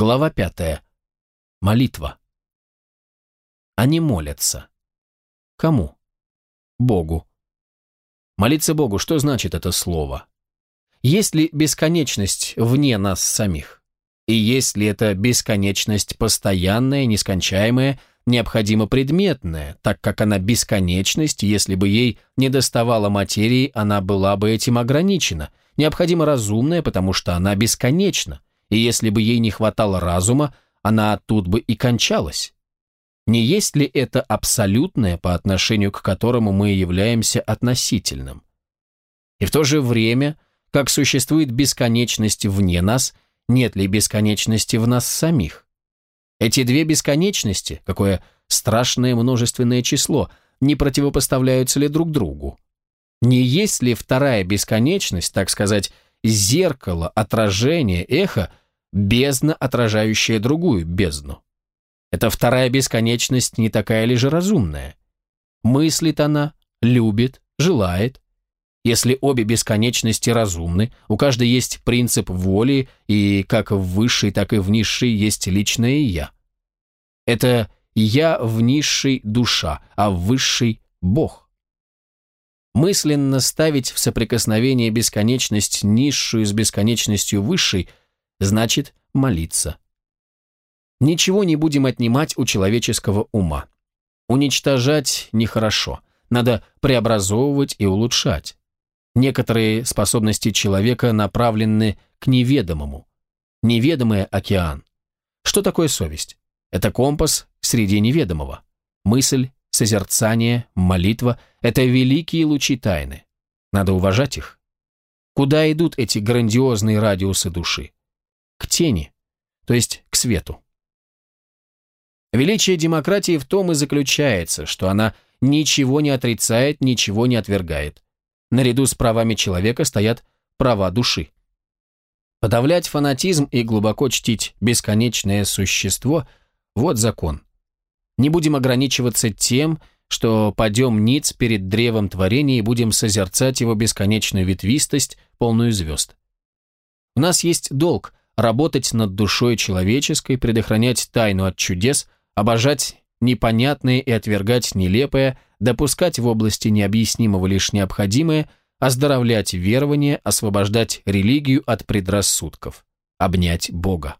Глава пятая. Молитва. Они молятся. Кому? Богу. Молиться Богу, что значит это слово? Есть ли бесконечность вне нас самих? И есть ли эта бесконечность постоянная, нескончаемая, необходимо предметная, так как она бесконечность, если бы ей не доставала материи, она была бы этим ограничена, необходимо разумная, потому что она бесконечна, и если бы ей не хватало разума, она тут бы и кончалась. Не есть ли это абсолютное, по отношению к которому мы являемся относительным? И в то же время, как существует бесконечность вне нас, нет ли бесконечности в нас самих? Эти две бесконечности, какое страшное множественное число, не противопоставляются ли друг другу? Не есть ли вторая бесконечность, так сказать, зеркало, отражение, эхо, бездна, отражающая другую бездну. Эта вторая бесконечность не такая ли же разумная? Мыслит она, любит, желает. Если обе бесконечности разумны, у каждой есть принцип воли, и как в высшей, так и в низшей есть личное «я». Это «я» в низшей душа, а в высшей – Бог. Мысленно ставить в соприкосновение бесконечность низшую с бесконечностью высшей – значит молиться. Ничего не будем отнимать у человеческого ума. Уничтожать нехорошо, надо преобразовывать и улучшать. Некоторые способности человека направлены к неведомому. Неведомый океан. Что такое совесть? Это компас среди неведомого. Мысль, созерцание, молитва – это великие лучи тайны. Надо уважать их. Куда идут эти грандиозные радиусы души? К тени, то есть к свету. Величие демократии в том и заключается, что она ничего не отрицает, ничего не отвергает. Наряду с правами человека стоят права души. Подавлять фанатизм и глубоко чтить бесконечное существо – вот закон. Не будем ограничиваться тем, что падем ниц перед древом творения и будем созерцать его бесконечную ветвистость, полную звезд. У нас есть долг работать над душой человеческой, предохранять тайну от чудес, обожать непонятное и отвергать нелепое, допускать в области необъяснимого лишь необходимое, оздоровлять верование, освобождать религию от предрассудков, обнять Бога.